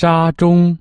沙中